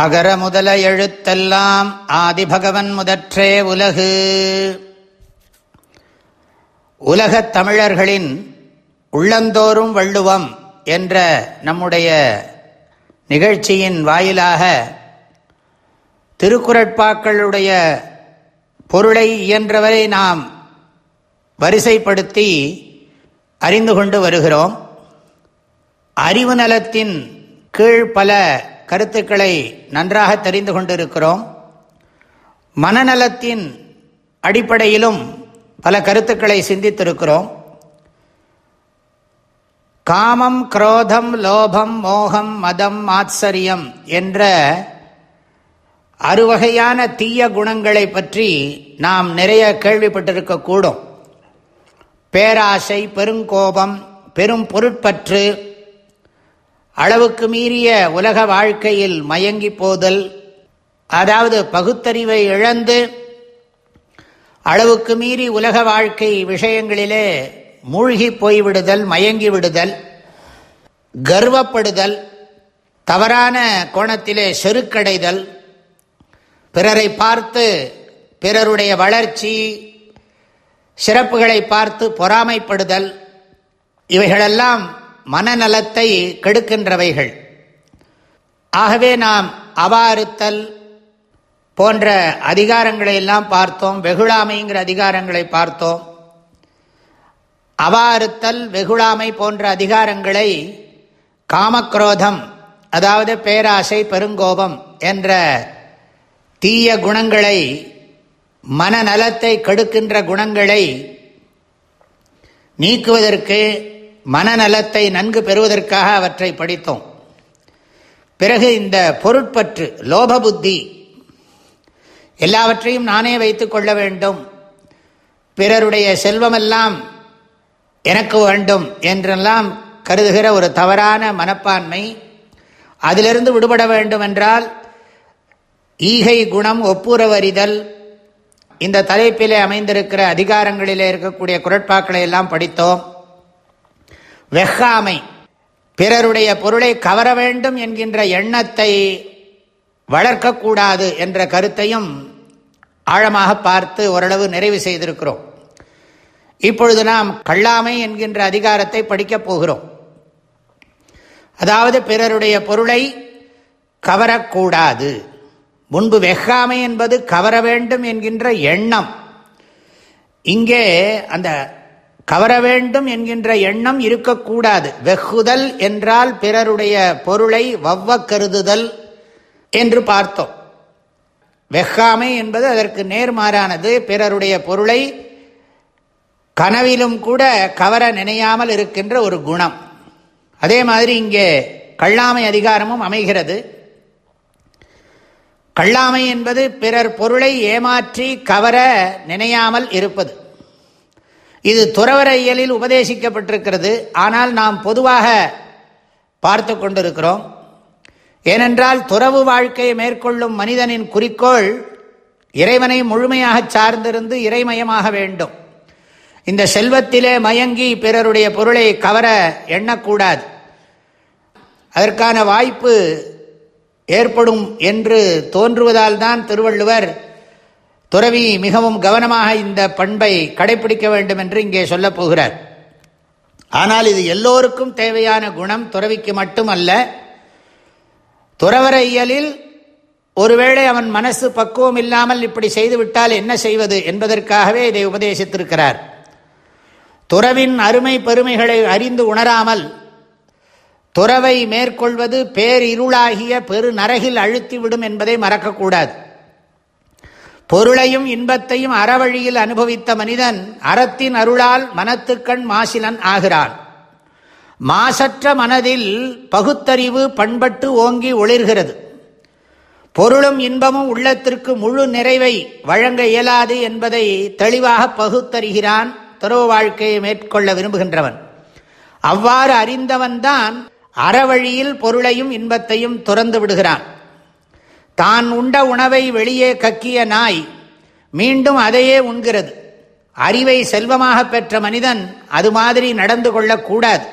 அகர முதல எழுத்தெல்லாம் ஆதிபகவன் முதற்றே உலகு. உலகத் தமிழர்களின் உள்ளந்தோறும் வள்ளுவம் என்ற நம்முடைய நிகழ்ச்சியின் வாயிலாக திருக்குறட்பாக்களுடைய பொருளை இயன்றவரை நாம் வரிசைப்படுத்தி அறிந்து கொண்டு வருகிறோம். அறிவு நலத்தின் கீழ் பல கருத்துக்களை நன்றாக தெரிந்து கொண்டிருக்கிறோம். மனநலத்தின் அடிப்படையிலும் பல கருத்துக்களை சிந்தித்திருக்கிறோம். காமம் குரோதம் லோபம் மோகம் மதம் ஆச்சரியம் என்ற அறுவகையான தீய குணங்களை பற்றி நாம் நிறைய கேள்விப்பட்டிருக்கக்கூடும் பேராசை பெருங்கோபம் பெரும் பொருட்பற்று அளவுக்கு மீறிய உலக வாழ்க்கையில் மயங்கி போதல் அதாவது பகுத்தறிவை இழந்து அளவுக்கு மீறி உலக வாழ்க்கை விஷயங்களிலே மூழ்கி போய்விடுதல் மயங்கி விடுதல் கர்வப்படுதல் தவறான கோணத்திலே செருக்கடைதல் பிறரை பார்த்து பிறருடைய வளர்ச்சி சிறப்புகளை பார்த்து பொறாமைப்படுதல் இவைகளெல்லாம் மனநலத்தை கெடுக்கின்றவைகள். ஆகவே நாம் அவாறுத்தல் போன்ற அதிகாரங்களை எல்லாம் பார்த்தோம். வெகுளாமைங்கிற அதிகாரங்களை பார்த்தோம். அவாறுத்தல் வெகுளாமை போன்ற அதிகாரங்களை காமக்ரோதம் அதாவது பேராசை பெருங்கோபம் என்ற தீய குணங்களை மனநலத்தை கெடுக்கின்ற குணங்களை நீக்குவதற்கு மனநலத்தை நன்கு பெறுவதற்காக அவற்றை படித்தோம். பிறகு இந்த பொருட்பற்று லோப புத்தி எல்லாவற்றையும் நானே வைத்து கொள்ள வேண்டும். பிறருடைய செல்வமெல்லாம் எனக்கு வேண்டும் என்றெல்லாம் கருதுகிற ஒரு தவறான மனப்பான்மை அதிலிருந்து விடுபட வேண்டும் என்றால் ஈகை குணம் ஒப்புரவறிதல் இந்த தலைப்பிலே அமைந்திருக்கிற அதிகாரங்களிலே இருக்கக்கூடிய குரட்பாக்களை எல்லாம் படித்தோம். வெஹாமை. பிறருடைய பொருளை கவர வேண்டும் என்கின்ற எண்ணத்தை வளர்க்கக்கூடாது என்ற கருத்தையும் ஆழமாக பார்த்து ஓரளவு நிறைவு செய்திருக்கிறோம். இப்பொழுது நாம் கள்ளாமை என்கின்ற அதிகாரத்தை படிக்கப் போகிறோம். அதாவது பிறருடைய பொருளை கவரக்கூடாது. முன்பு வெஹாமை என்பது கவர வேண்டும் என்கின்ற எண்ணம். இங்கே அந்த கவர வேண்டும் என்கின்ற எண்ணம் இருக்கக்கூடாது. வெகுதல் என்றால் பிறருடைய பொருளை வவ்வ கருதுதல் என்று பார்த்தோம். வெஹாமை என்பது அதற்கு நேர்மாறானது. பிறருடைய பொருளை கனவிலும் கூட கவர நினையாமல் இருக்கின்ற ஒரு குணம். அதே மாதிரி இங்கே கள்ளாமை அதிகாரமும் அமைகிறது. கள்ளாமை என்பது பிறர் பொருளை ஏமாற்றி கவர நினையாமல் இருப்பது. இது துறவர இயலில் உபதேசிக்கப்பட்டிருக்கிறது. ஆனால் நாம் பொதுவாக பார்த்து கொண்டிருக்கிறோம். ஏனென்றால் துறவு வாழ்க்கையை மேற்கொள்ளும் மனிதனின் குறிக்கோள் இறைவனை முழுமையாக சார்ந்திருந்து இறைமயமாக வேண்டும். இந்த செல்வத்திலே மயங்கி பிறருடைய பொருளை கவர எண்ணக்கூடாது. அதற்கான வாய்ப்பு ஏற்படும் என்று தோன்றுவதால் தான் திருவள்ளுவர் துறவி மிகவும் கவனமாக இந்த பண்பை கடைபிடிக்க வேண்டும் என்று இங்கே சொல்லப் போகிறார். ஆனால் இது எல்லோருக்கும் தேவையான குணம் துறவிக்கு மட்டுமல்ல துறவர இயலில் ஒருவேளை அவன் மனசு பக்குவம் இல்லாமல் இப்படி செய்துவிட்டால் என்ன செய்வது என்பதற்காகவே இதை உபதேசித்திருக்கிறார். துறவின் அருமை பெருமைகளை அறிந்து உணராமல் துறவை மேற்கொள்வது பேரிருளாகிய பெரு நரகில் அழுத்திவிடும் என்பதை மறக்கக்கூடாது. பொருளையும் இன்பத்தையும் அறவழியில் அனுபவித்த மனிதன் அறத்தின் அருளால் மனத்துக்கண் மாசிலன் ஆகிறான். மாசற்ற மனதில் பகுத்தறிவு பண்பட்டு ஓங்கி ஒளிர்கிறது. பொருளும் இன்பமும் உள்ளத்திற்கு முழு நிறைவை வழங்க இயலாது என்பதை தெளிவாக பகுத்தறிகிறான் துறவு வாழ்க்கையை மேற்கொள்ள விரும்புகின்றவன். அவ்வாறு அறிந்தவன்தான் அறவழியில் பொருளையும் இன்பத்தையும் துறந்து விடுகிறான். தான் உண்ட உணவை வெளியே கக்கிய நாய் மீண்டும் அதையே உண்கிறது. அறிவை செல்வமாக பெற்ற மனிதன் அது மாதிரி நடந்து கொள்ளக்கூடாது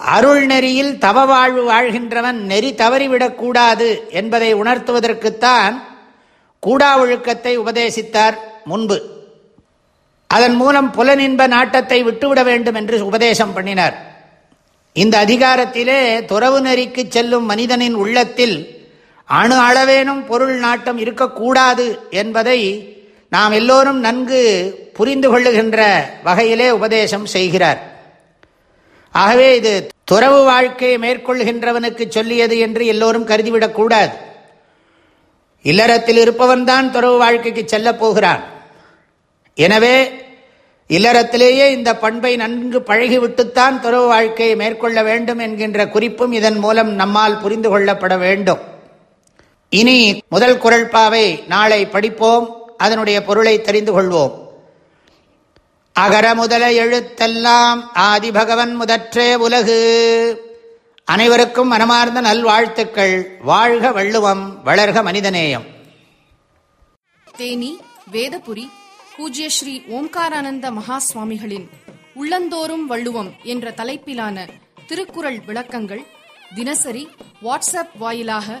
அருள் நெறியில் தவ வாழ்வு வாழ்கின்றவன் நெறி தவறிவிடக்கூடாது என்பதை உணர்த்துவதற்குத்தான் கூடா ஒழுக்கத்தை உபதேசித்தார் முன்பு. அதன் மூலம் புலனின்ப நாட்டத்தை விட்டுவிட வேண்டும் என்று உபதேசம் பண்ணினார். இந்த அதிகாரத்திலே துறவு நெறிக்கு செல்லும் மனிதனின் உள்ளத்தில் அணு அளவேனும் பொருள் நாட்டம் இருக்கக்கூடாது என்பதை நாம் எல்லோரும் நன்கு புரிந்து கொள்ளுகின்ற வகையிலே உபதேசம் செய்கிறார். ஆகவே இது துறவு வாழ்க்கையை மேற்கொள்கின்றவனுக்கு சொல்லியது என்று எல்லோரும் கருதிவிடக்கூடாது இல்லறத்தில் இருப்பவன்தான் துறவு வாழ்க்கைக்கு செல்லப் போகிறான். எனவே இல்லறத்திலேயே இந்த பண்பை நன்கு பழகிவிட்டுத்தான் துறவு வாழ்க்கையை மேற்கொள்ள வேண்டும் என்கின்ற குறிப்பும் இதன் மூலம் நம்மால் புரிந்து கொள்ளப்பட வேண்டும். இனி முதல் குரல்பாவை நாளை படிப்போம் அதனுடைய பொருளை தெரிந்து கொள்வோம். அகர முதல எழுத்தெல்லாம் ஆதிபகவன் முதற்றே உலகு. அனைவருக்கும் மனமார்ந்த நல்வாழ்த்துக்கள். வாழ்க வள்ளுவம் வளர்க மனிதநேயம். தேனி வேதபுரி பூஜ்ய ஸ்ரீ ஓம்காரானந்த மகா சுவாமிகளின் உள்ளந்தோறும் வள்ளுவம் என்ற தலைப்பிலான திருக்குறள் விளக்கங்கள் தினசரி வாட்ஸ்அப் வாயிலாக